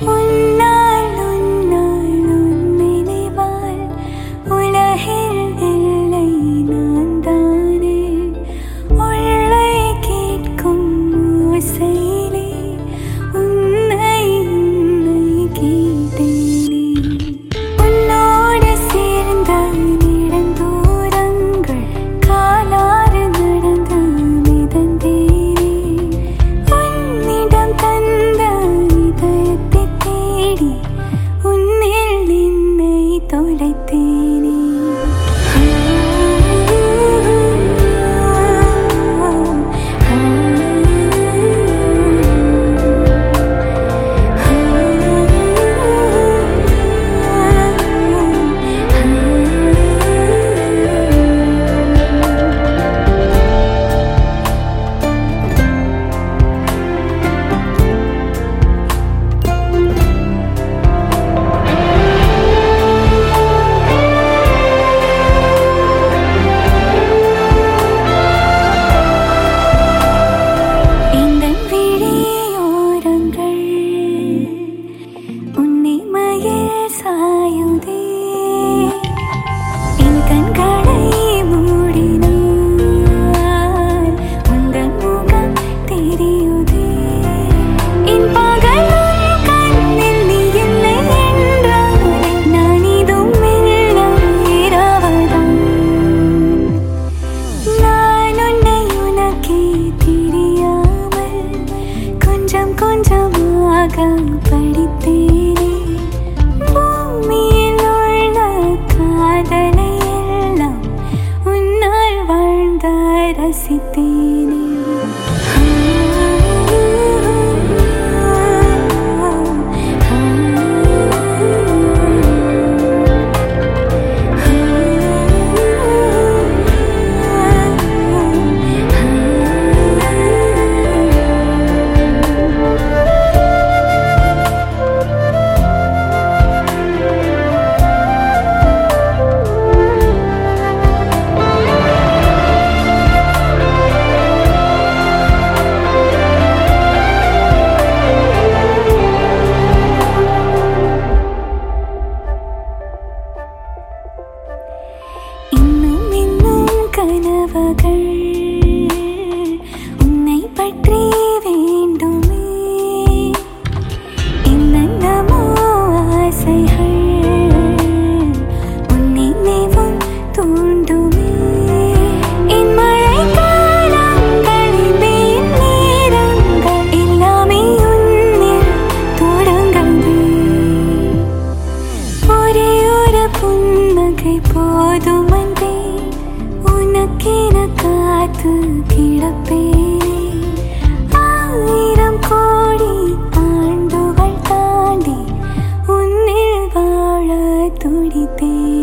回忆 सिद्ध மகள் தேடித்தேன்